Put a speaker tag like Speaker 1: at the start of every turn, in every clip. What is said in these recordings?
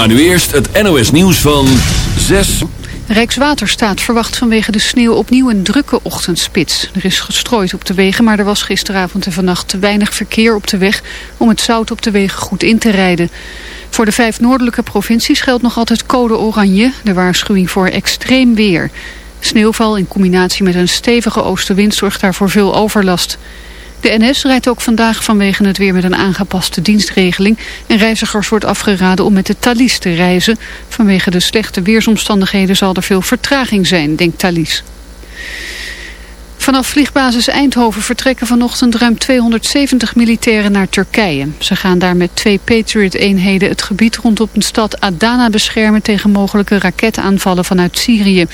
Speaker 1: Maar nu eerst het NOS nieuws van 6.
Speaker 2: Rijkswaterstaat verwacht vanwege de sneeuw opnieuw een drukke ochtendspits. Er is gestrooid op de wegen, maar er was gisteravond en vannacht te weinig verkeer op de weg om het zout op de wegen goed in te rijden. Voor de vijf noordelijke provincies geldt nog altijd code oranje, de waarschuwing voor extreem weer. Sneeuwval in combinatie met een stevige oostenwind zorgt daarvoor veel overlast. De NS rijdt ook vandaag vanwege het weer met een aangepaste dienstregeling. En reizigers wordt afgeraden om met de Thalys te reizen. Vanwege de slechte weersomstandigheden zal er veel vertraging zijn, denkt Thalys. Vanaf vliegbasis Eindhoven vertrekken vanochtend ruim 270 militairen naar Turkije. Ze gaan daar met twee Patriot-eenheden het gebied rondom de stad Adana beschermen tegen mogelijke raketaanvallen vanuit Syrië.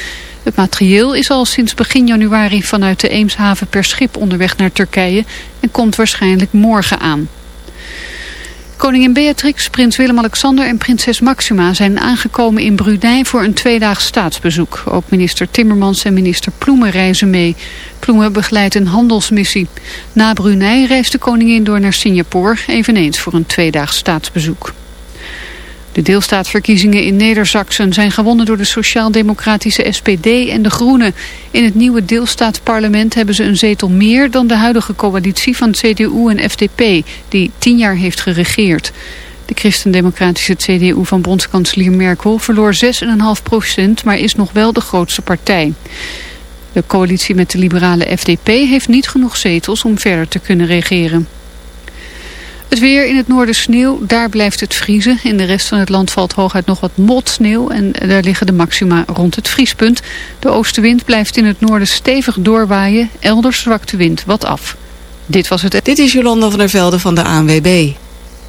Speaker 2: Het materieel is al sinds begin januari vanuit de Eemshaven per schip onderweg naar Turkije en komt waarschijnlijk morgen aan. Koningin Beatrix, prins Willem-Alexander en prinses Maxima zijn aangekomen in Brunei voor een tweedaags staatsbezoek. Ook minister Timmermans en minister Ploemen reizen mee. Ploemen begeleidt een handelsmissie. Na Brunei reist de koningin door naar Singapore, eveneens voor een tweedaags staatsbezoek. De deelstaatverkiezingen in Neder-Zaksen zijn gewonnen door de sociaal-democratische SPD en de Groenen. In het nieuwe deelstaatsparlement hebben ze een zetel meer dan de huidige coalitie van CDU en FDP, die tien jaar heeft geregeerd. De christendemocratische CDU van bondskanselier Merkel verloor 6,5 procent, maar is nog wel de grootste partij. De coalitie met de liberale FDP heeft niet genoeg zetels om verder te kunnen regeren. Het weer in het noorden sneeuw, daar blijft het vriezen. In de rest van het land valt hooguit nog wat motsneeuw en daar liggen de maxima rond het vriespunt. De oostenwind blijft in het noorden stevig doorwaaien, elders zwakt de wind wat af. Dit was het...
Speaker 3: Dit is Jolanda van der Velde van de ANWB.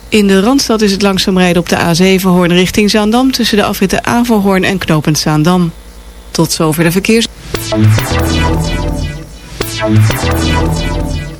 Speaker 3: In de Randstad is het langzaam rijden op de A7 Hoorn richting Zaandam... tussen de afritten Avelhoorn en Knopend Zaandam. Tot zover de verkeers...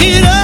Speaker 4: it
Speaker 5: up.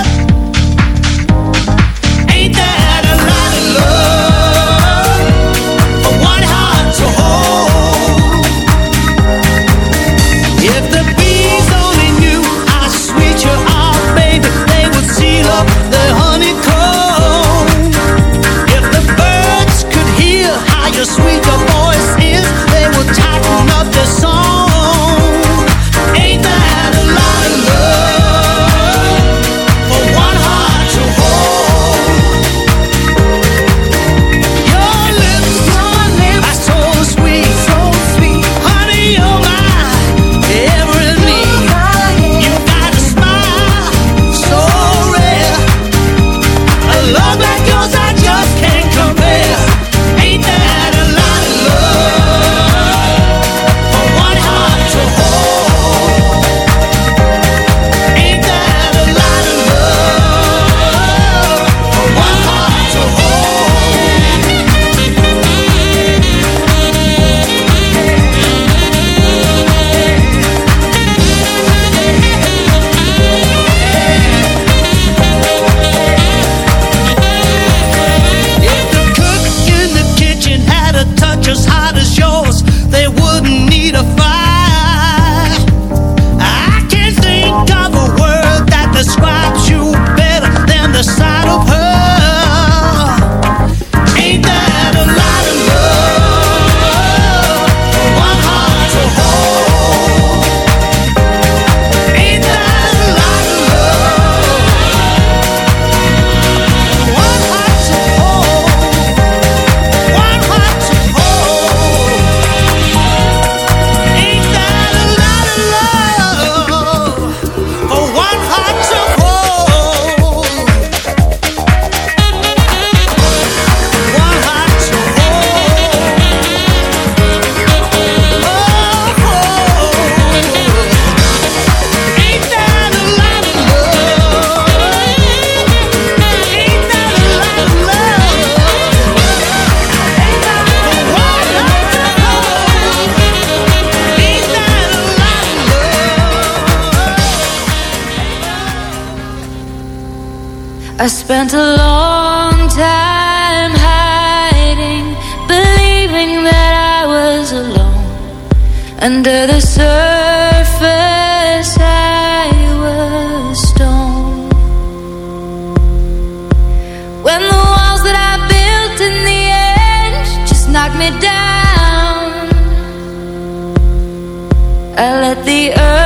Speaker 5: The
Speaker 6: earth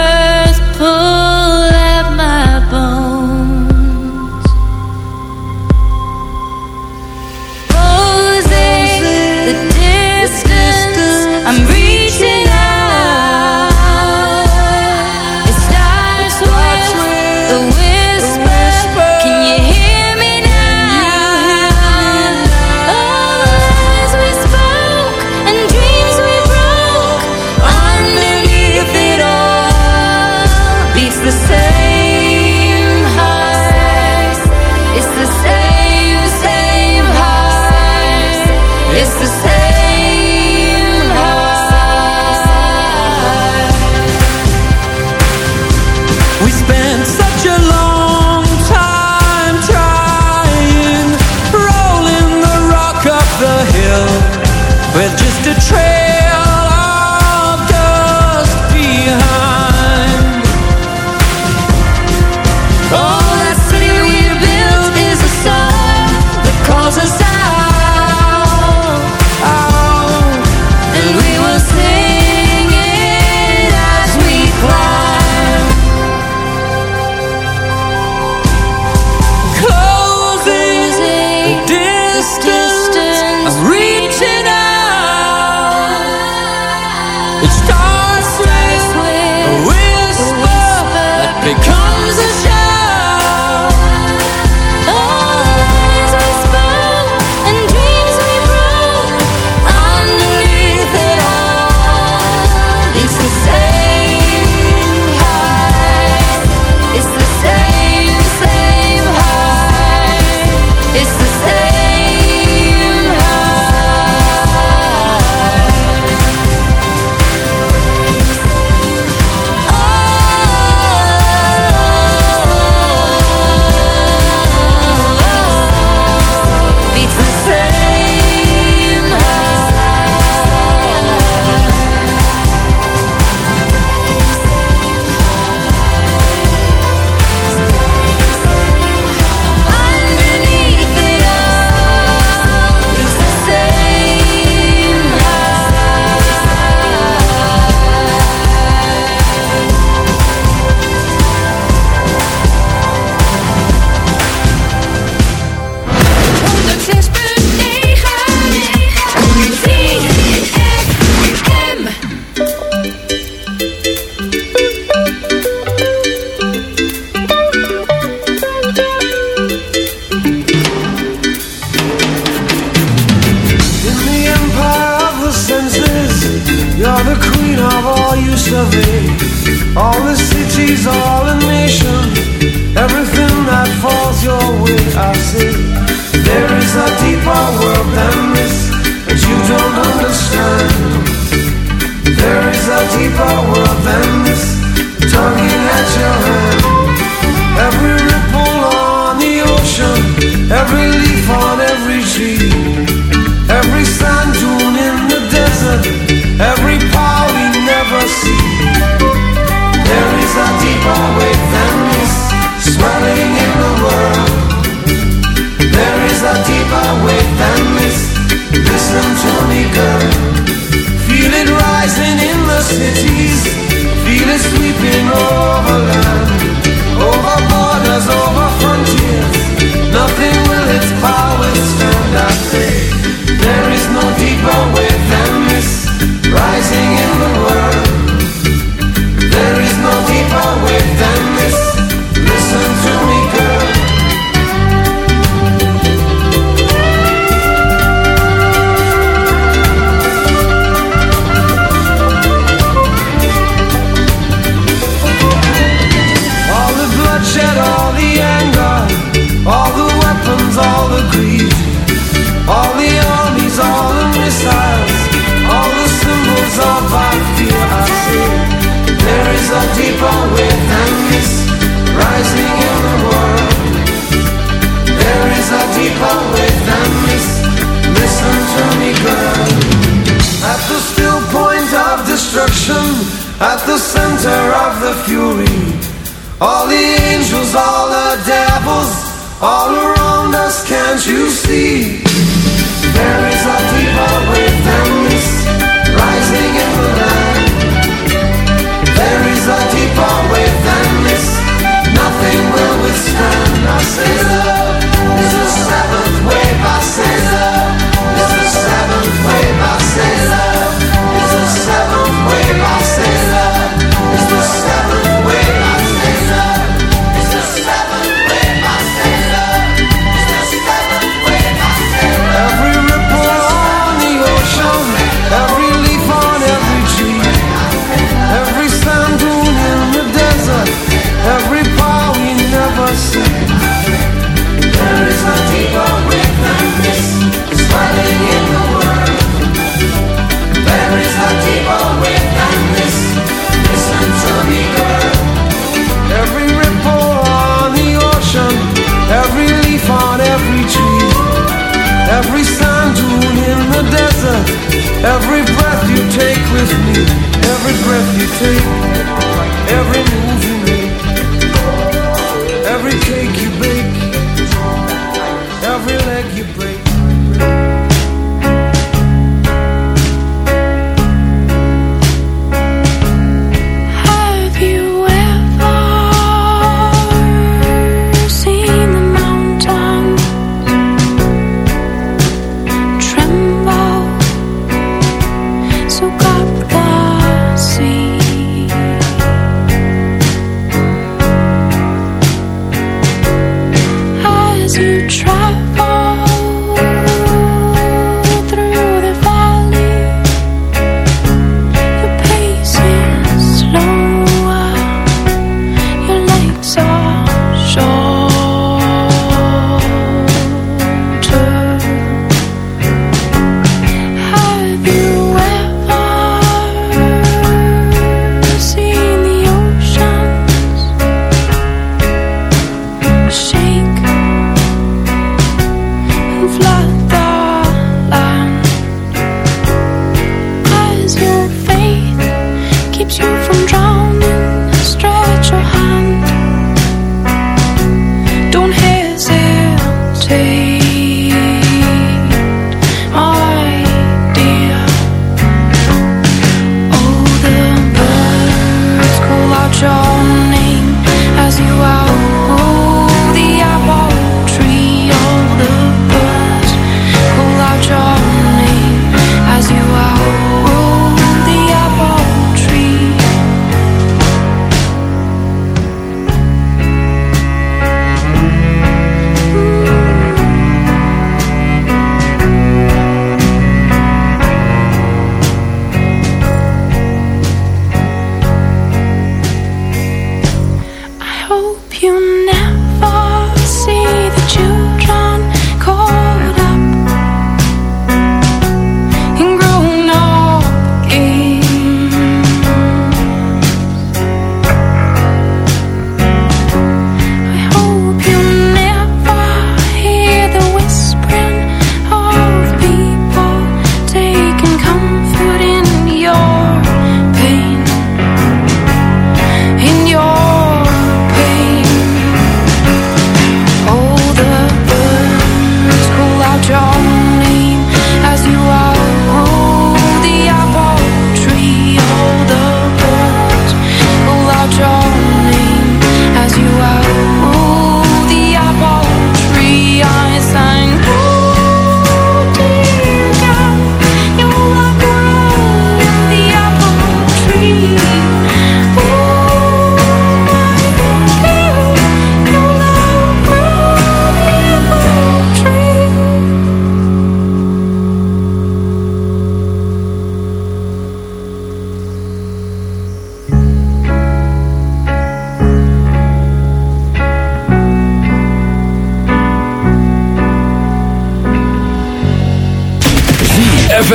Speaker 7: Ik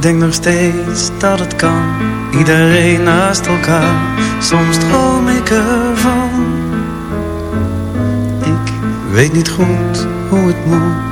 Speaker 7: denk nog steeds dat het kan. Iedereen naast elkaar. Soms droom ik ervan. Ik weet niet goed hoe het moet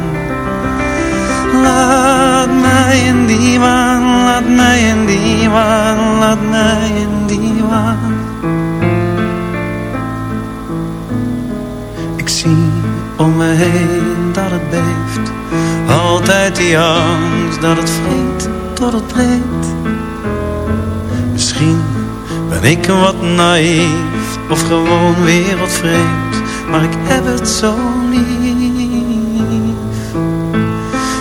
Speaker 7: laat mij in die waan, laat mij in die waan, laat mij in die waan. Ik zie om me heen dat het beeft, altijd die angst dat het vreet tot het breekt. Misschien ben ik wat naïef of gewoon wereldvreemd, maar ik heb het zo niet.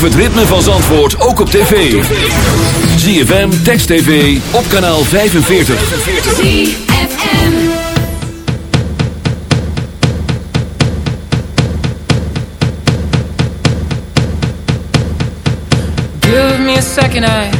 Speaker 1: Beleef het ritme van Zandvoort ook op tv. ZFM, Text TV, op kanaal 45.
Speaker 6: ZFM.
Speaker 8: Give me a second, I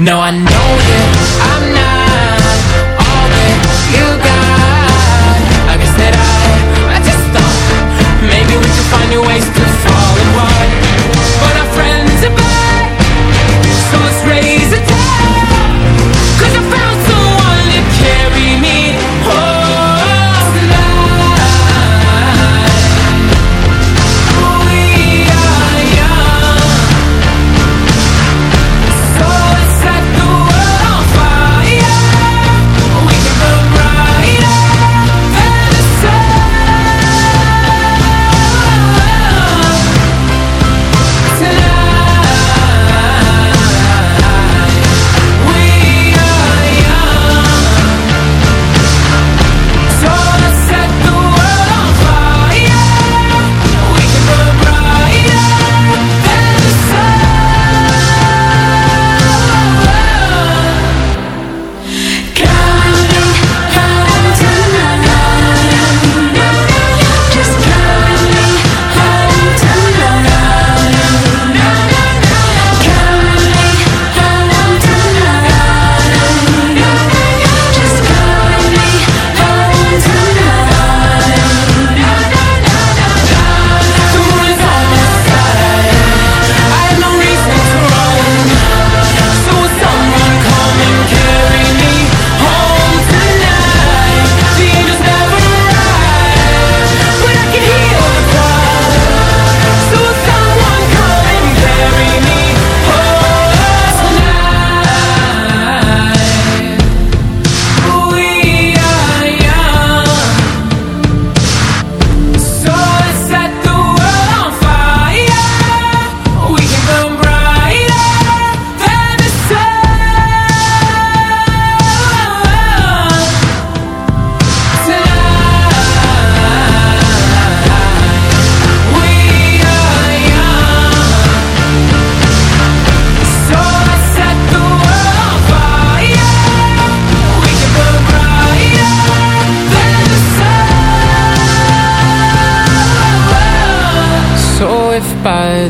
Speaker 8: No, I know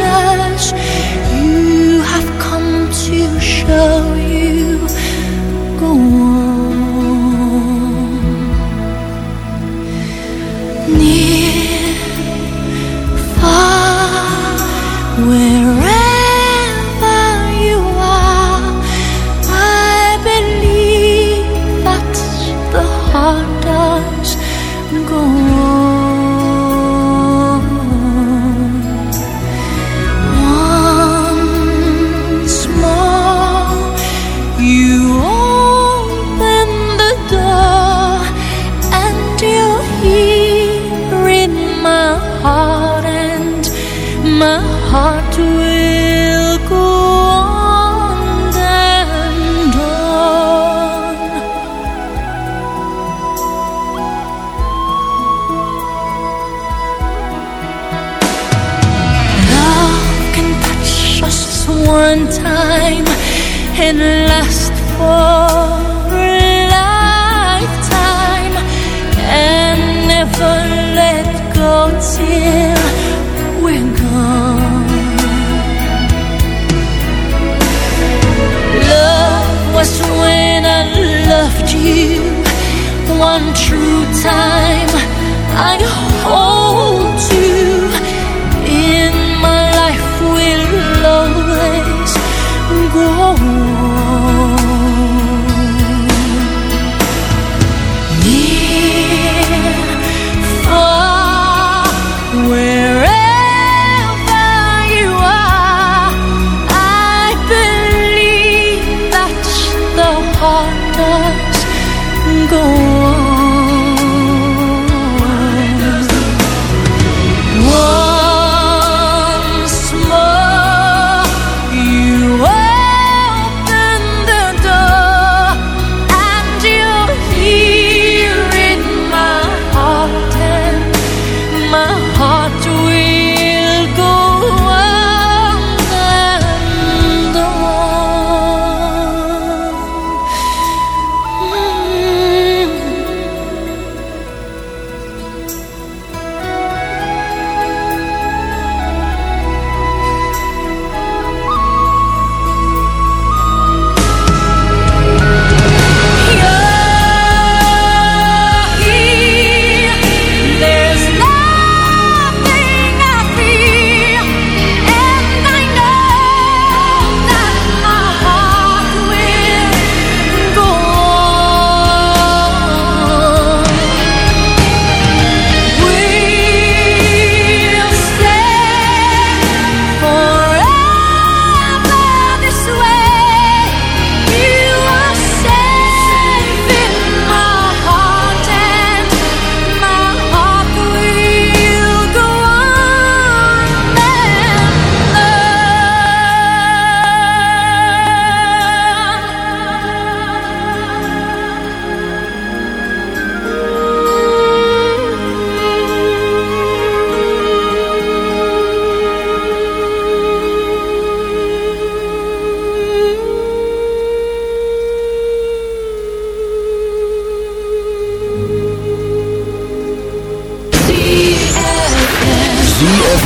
Speaker 5: Us, you have come to show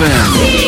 Speaker 9: ZFM.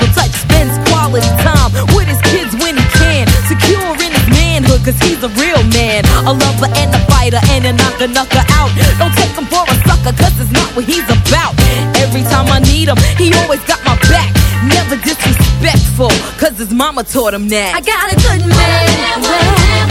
Speaker 10: cause he's a real man. A lover and a fighter and a knocker knocker out. Don't take him for a sucker cause it's not what he's about. Every time I need him, he always got my back. Never disrespectful cause his mama taught him that. I got a good man.